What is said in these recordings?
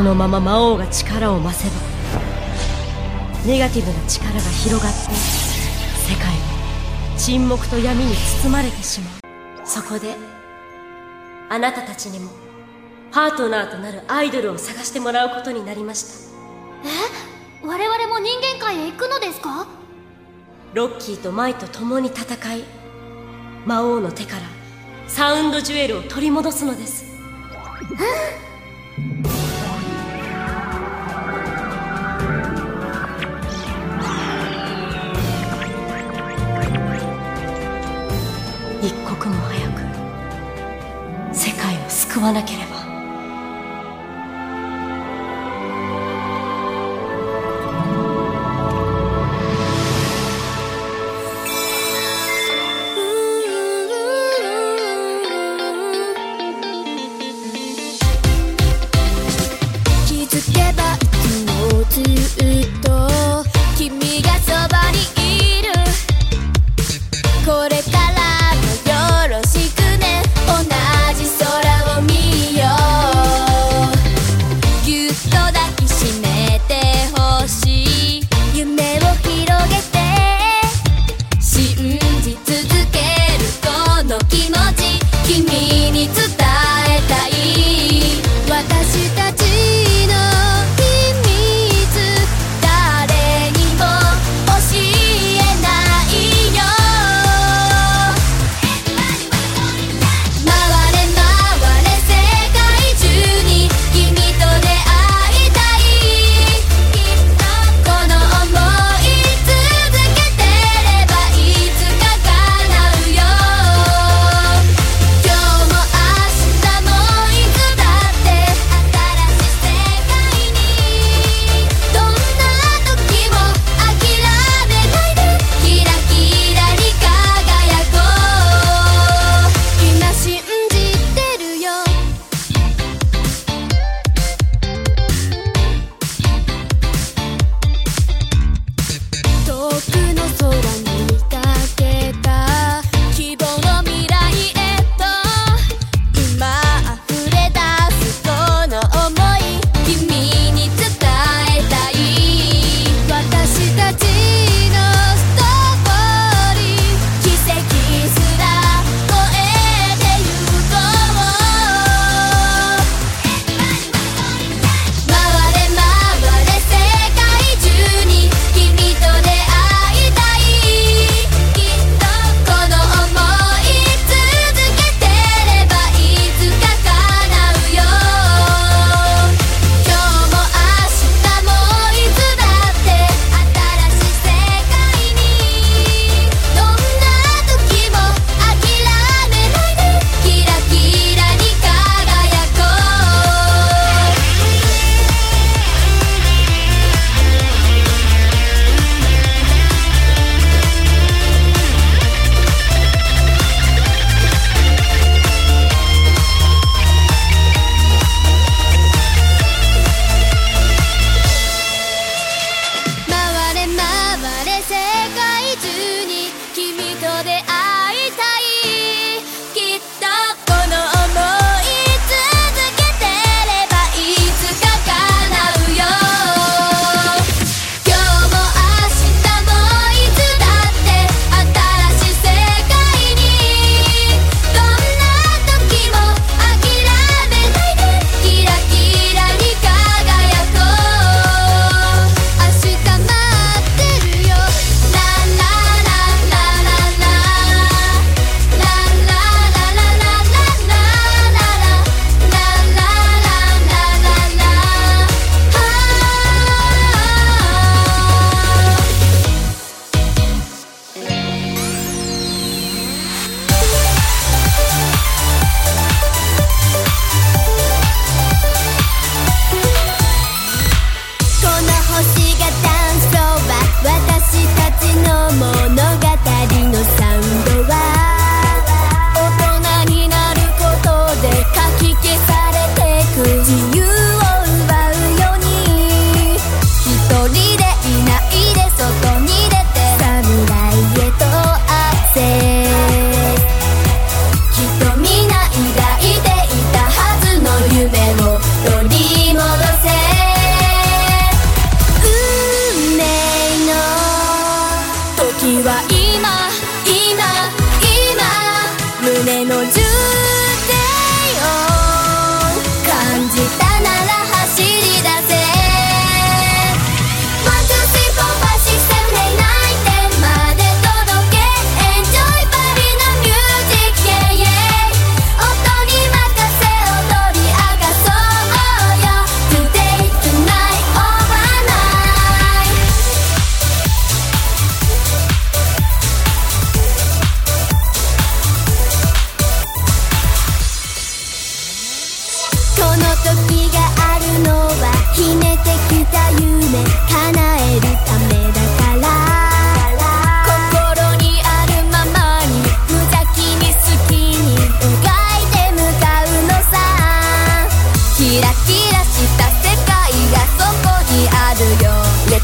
このまま魔王が力を増せばネガティブな力が広がって世界は沈黙と闇に包まれてしまう。そこであなたたちにもパートナーとなるアイドルを探してもらうことになりました。え？我々も人間界へ行くのですか？ロッキーとマイと共に戦い魔王の手からサウンドジュエルを取り戻すのです。一界を救わなければ。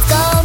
Go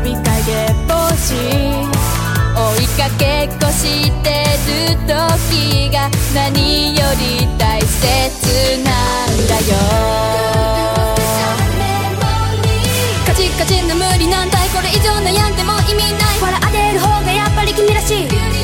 び追いかけっこしてる時が何より大切なんだよ。カチカチの無理難題これ以上悩んでも意味ない。笑ってる方がやっぱり君らしい。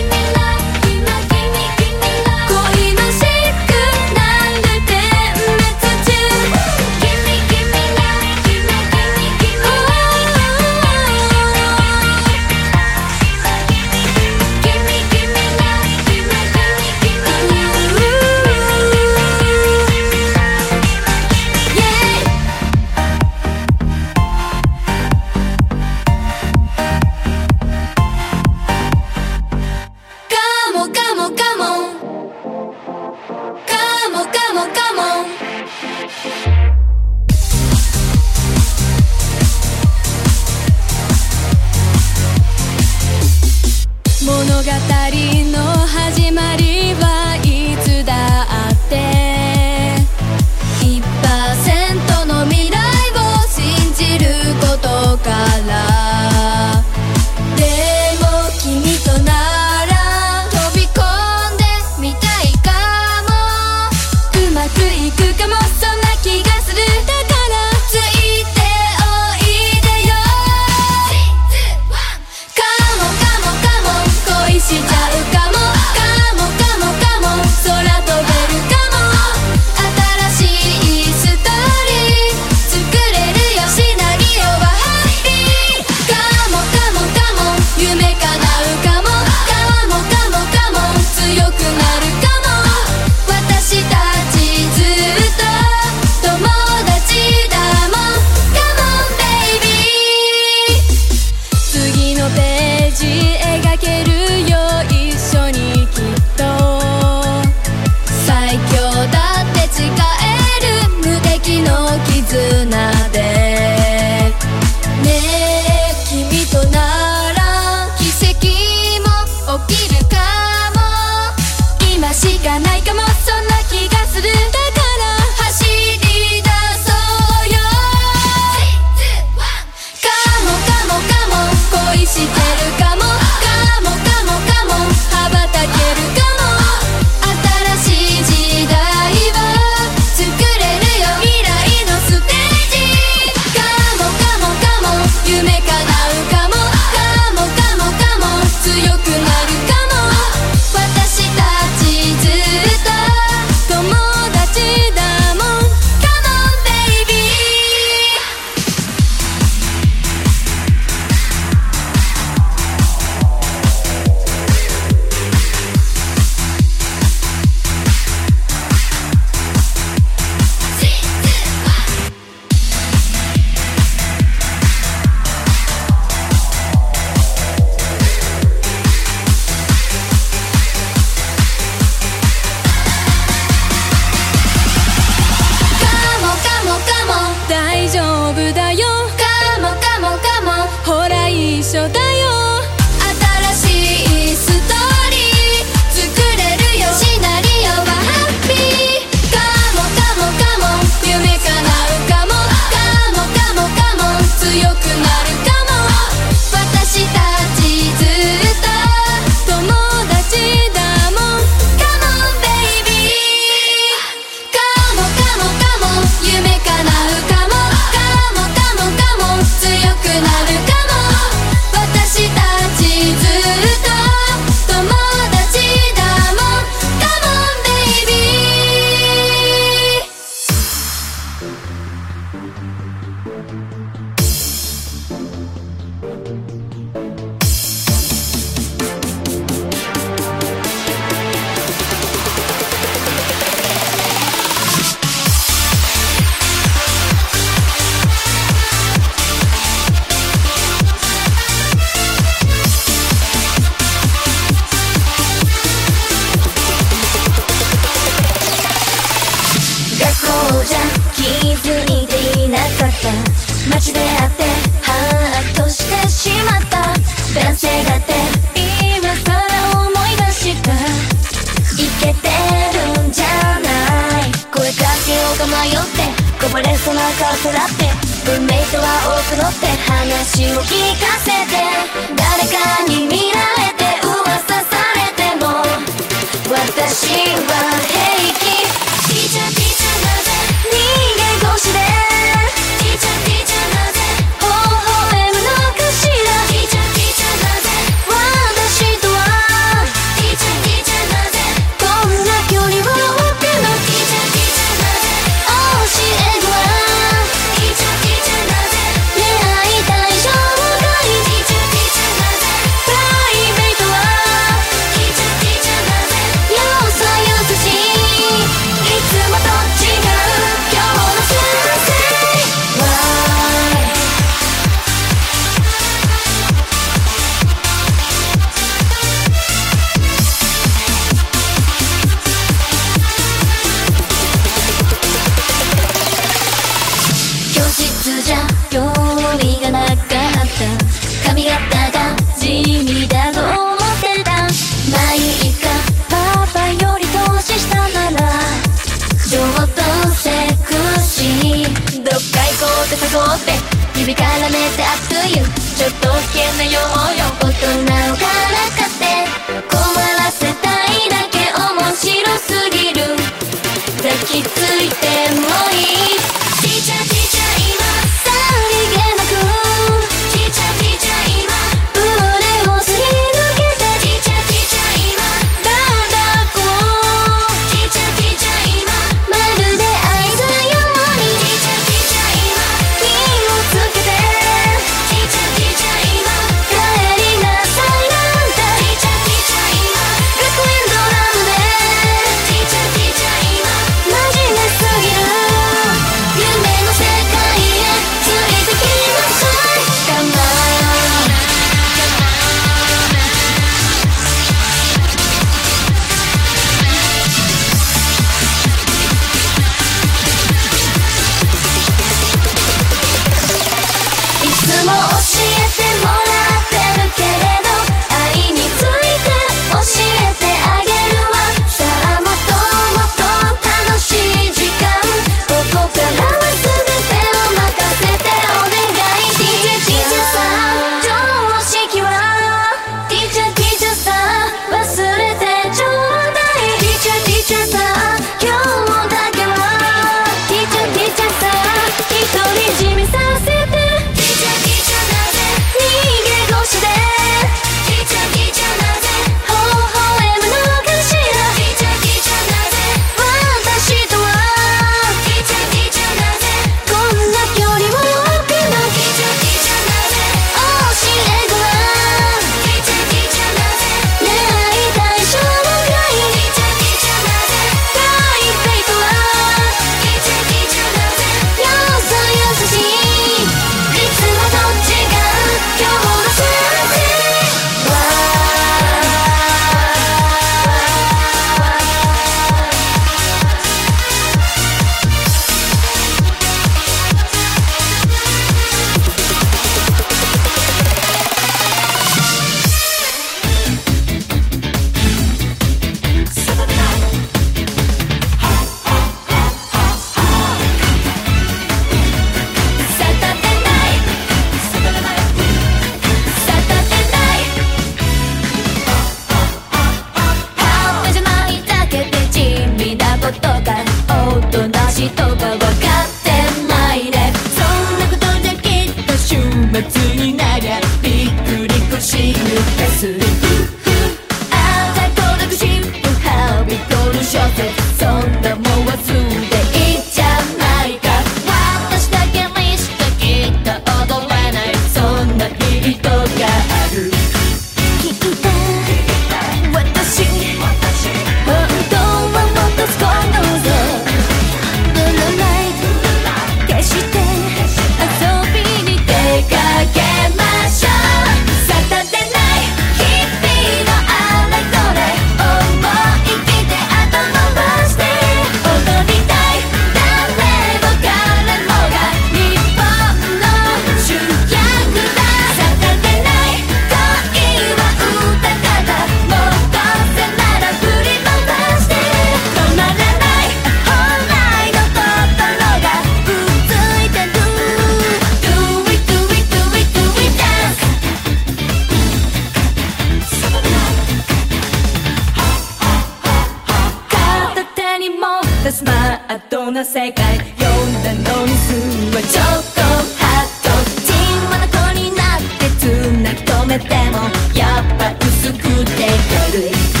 Totally.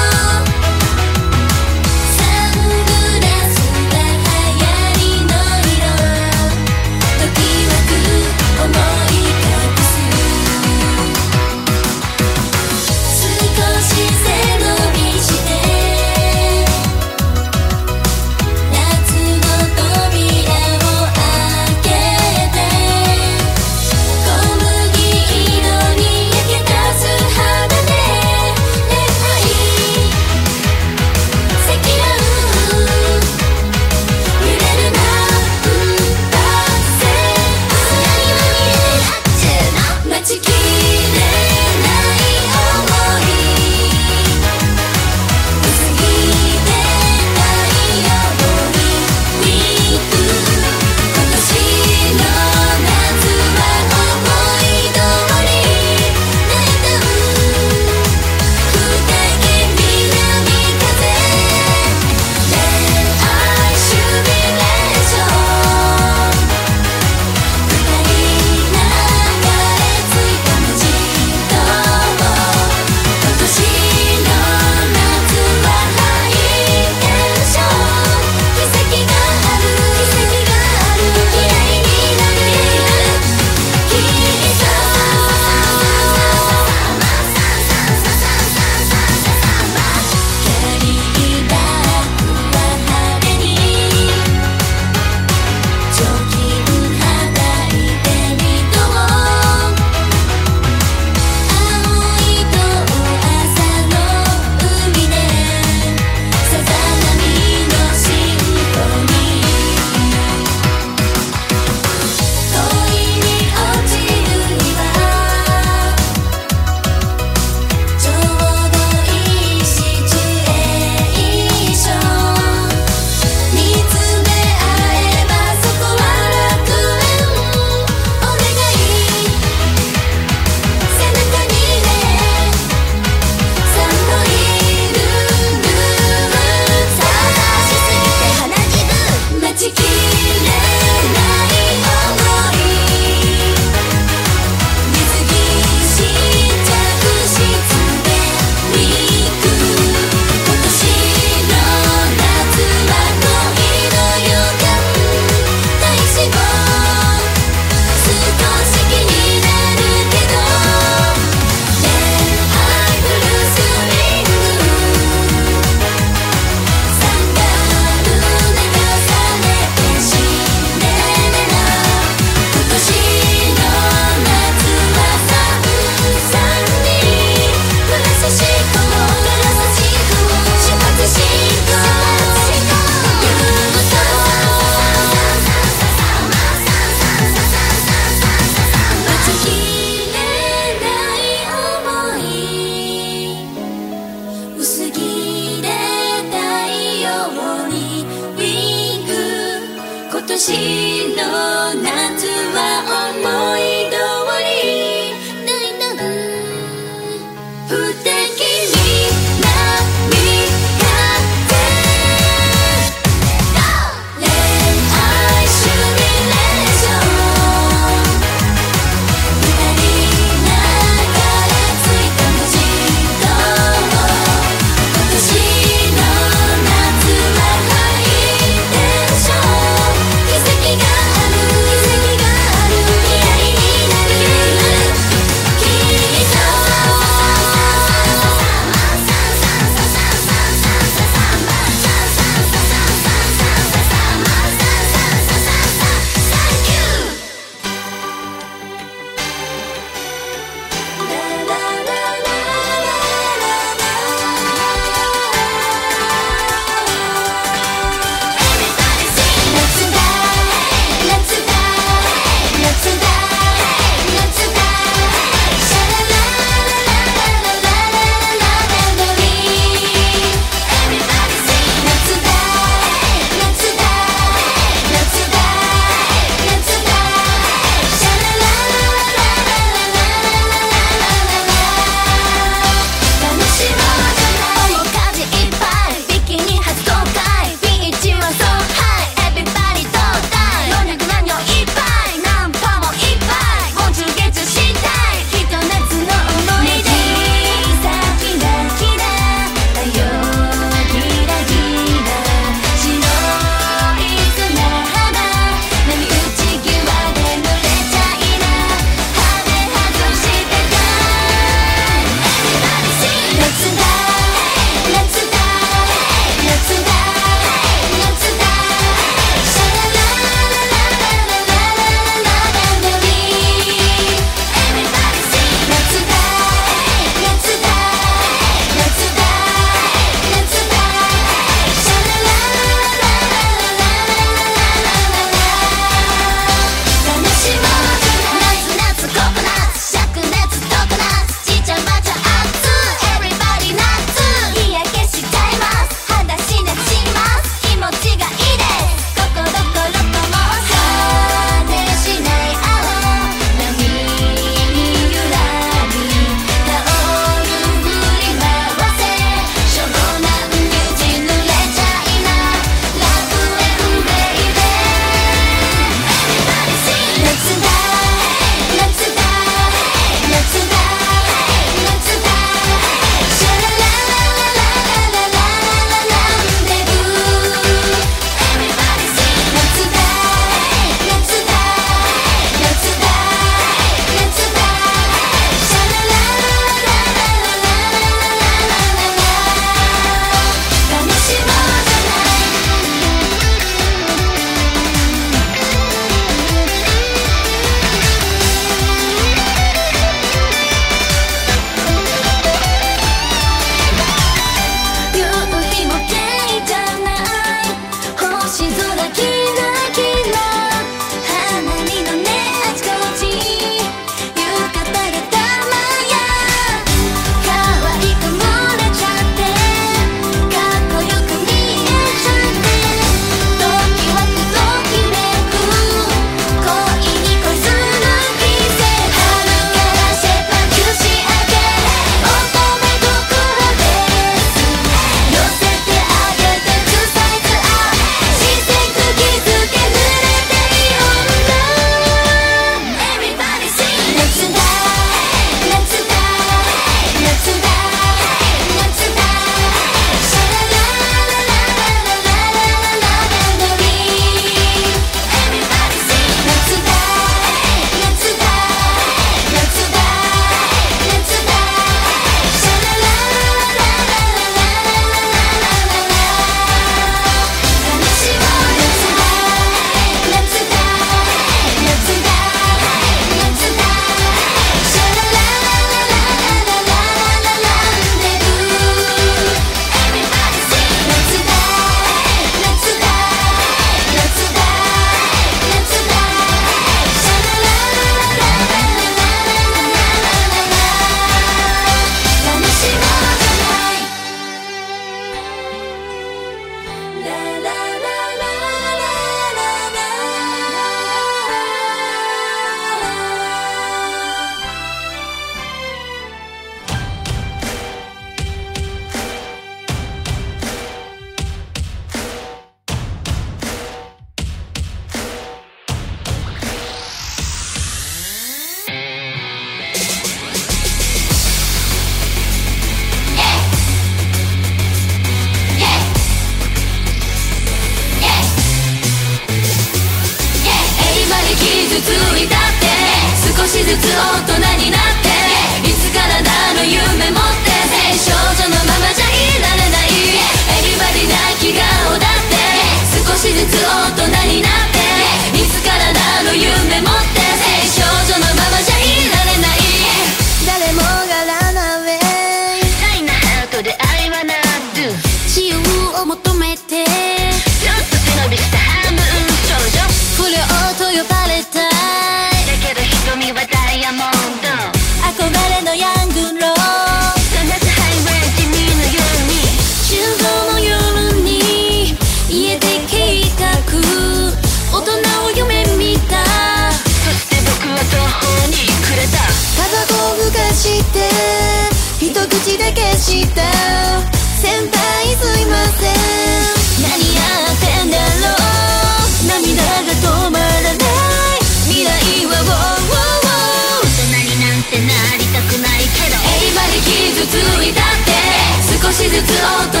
todo.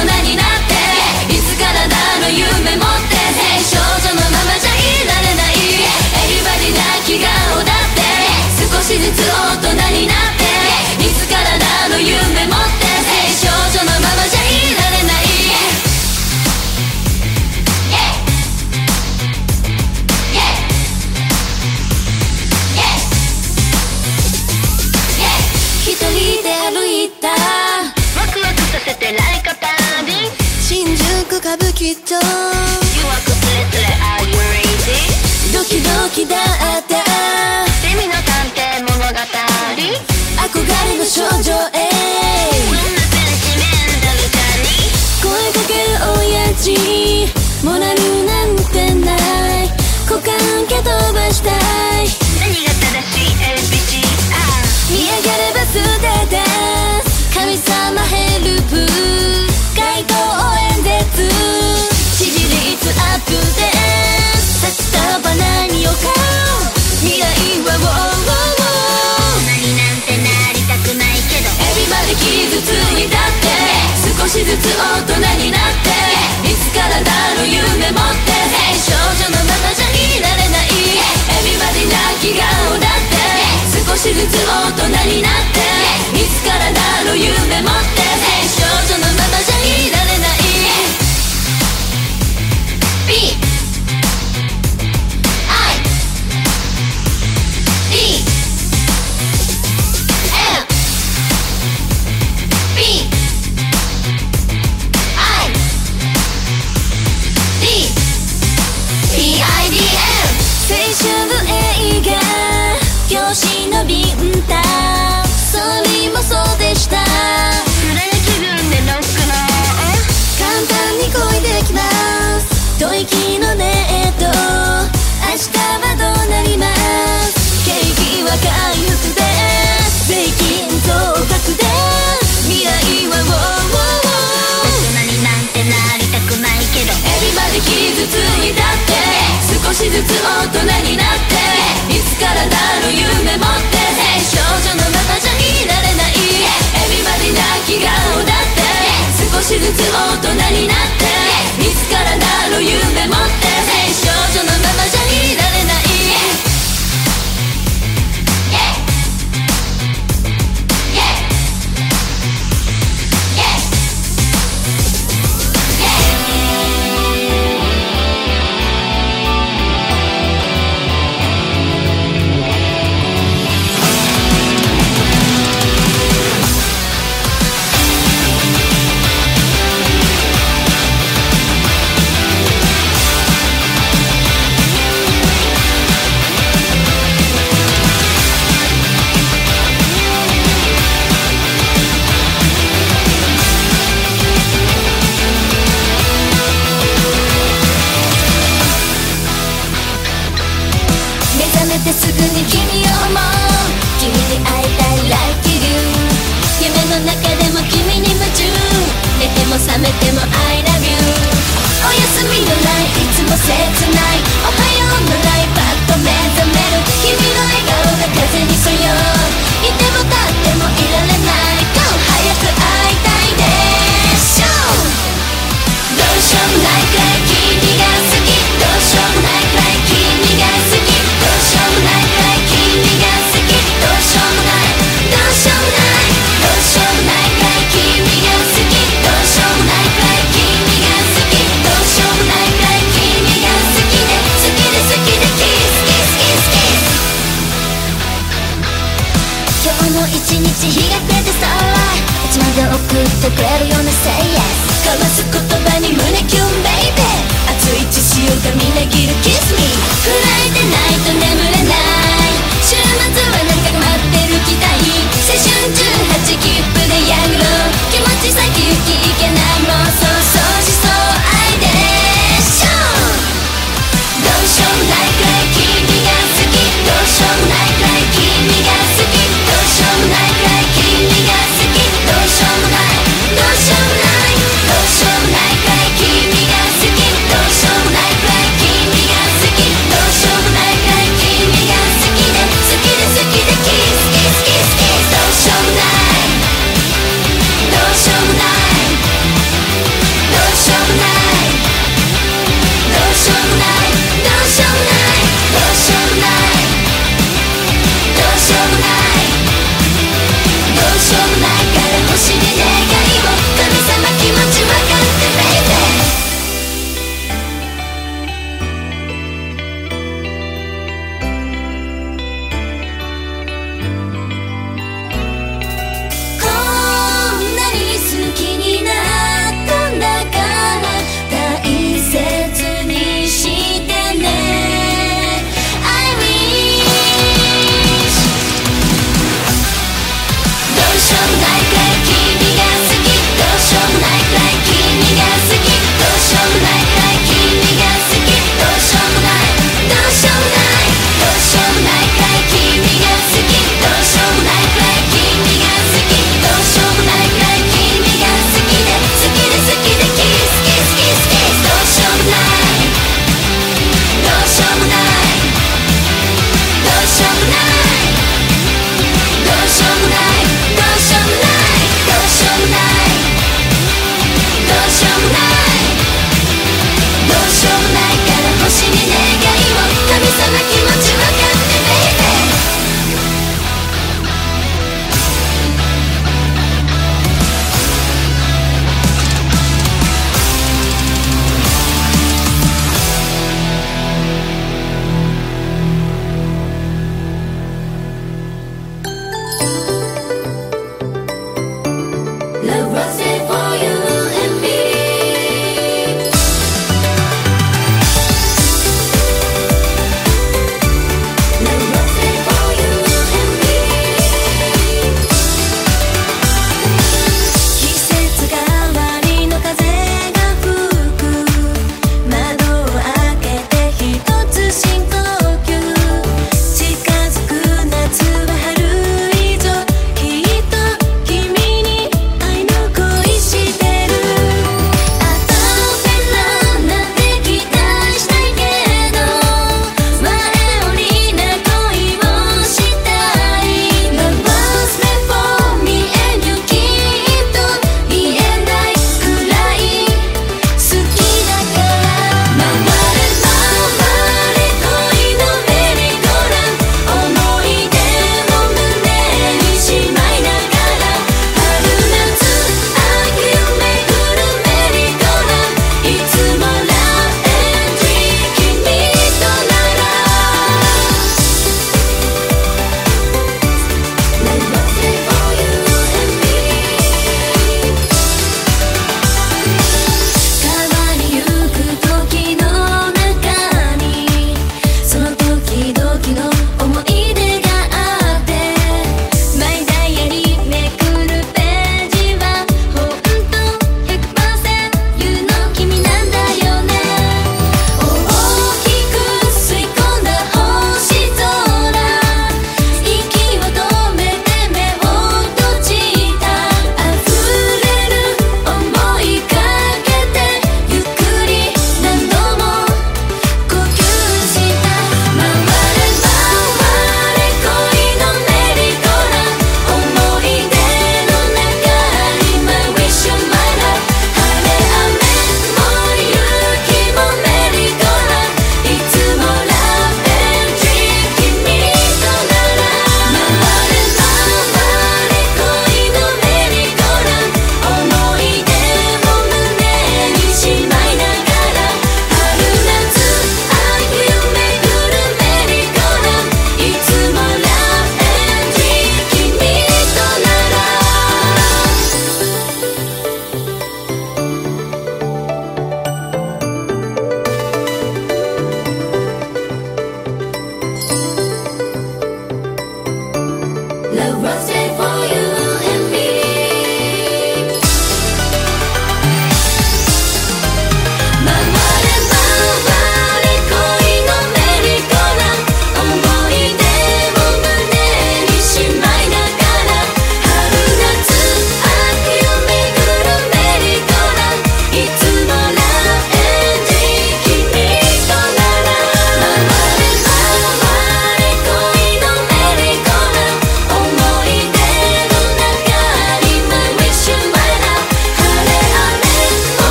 宿歌舞伎町誘惑つれつれ Are you ready? ドキドキだった。セミの探偵物語。憧れの少女へ。そんなセンチメンタルかに？声かける親父モラルなんてない。股間蹴飛ばしたい。何が正しい？ABC あ見上げれば素手です。神様ヘ未来はウォーウォー大人になんてなりたくないけど。エビまで傷ついたって少しずつ大人になっていつからだの夢持って少女のままじゃいられないエビバディな気顔だって少しずつ大人になっていつからだの夢持ってした。暗い気分でロックの簡単に恋できます。吐息のネット明日はどうなります景気は回復で。す税金増額で。す未来はウォーウォー大人になんてなりたくないけど。エビまで傷ついたって。少しずつ大人になって。いつからだの夢持って。少女の少しずつ大人になって。いつからだろう夢持って。青春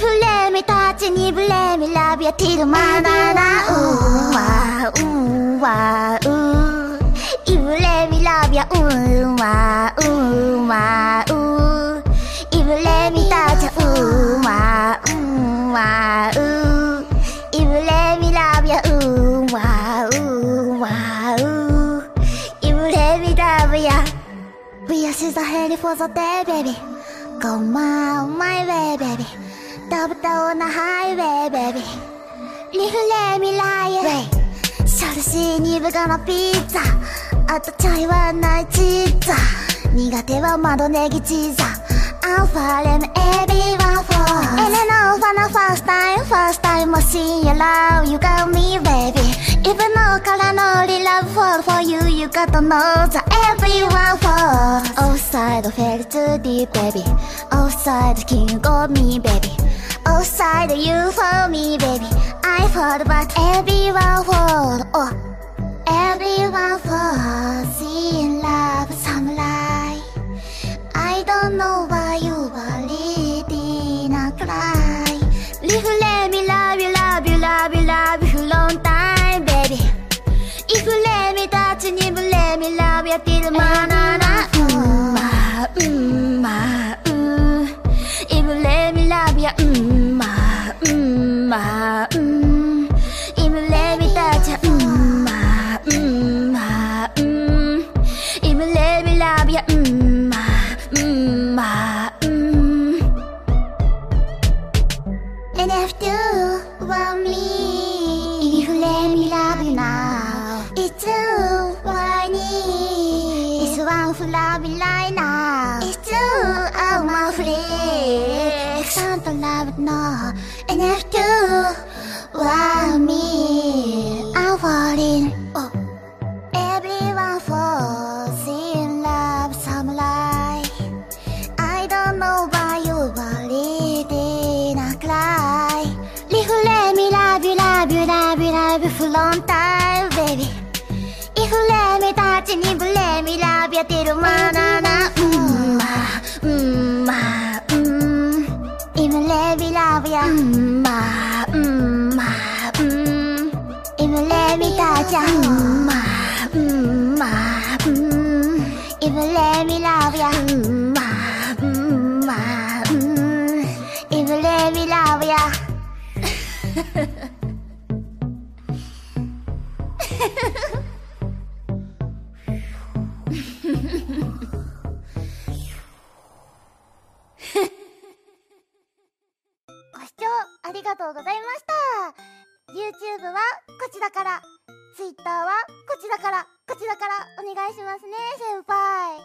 you let me touch and if let me love you till my na na ooh wah ooh wah ooh. If let me love you ooh wah ooh wah ooh. If let me touch you ooh wah ooh wah ooh. If let me love you ooh wah ooh wah ooh. If let me love you. We are the head for the day, baby. Go my, my way, baby. ダブぶとなハイウェイベビー。リフレミライウェイ。シャルシーにブガのピッツァ。あとちャいはないチーザ苦手は窓ネギチーザ alpha and everyone falls. And I know for the first time, first time I see your love, you got me, baby. Even though Kalanori love fall for you, you got to know that everyone falls. Outside fell too deep, baby. Outside king got me, baby. Outside you for me, baby. I fall, but everyone falls. Oh, everyone falls in love, some love don't know why you are leading a cry. If you let me love you, love you, love you, love you long time, baby. If you let me touch and if you let me love you till my na na mm ma mm ma mm. If you let me love you mm ma mm ma mm. If you let me touch you mm ma mm ma mm. If you let me love you mm ma mm. And if you want me, if you let me love you now, it's what I need. It's one love me right now. It's I'm my. Can't love now. And if you want me, I'm falling. Long time, baby. If you let me touch and if you let me love you till my na na mm ma mm ma mm. If you let me love you, mm ma mm ma mm. If you let me touch you, mm ma mm mm. If you let me love you, mm ma mm ma mm. If you let me love you. ご視聴ありがとうございました。YouTube はこちらから Twitter はこちらからこちらからお願いしますね。先輩。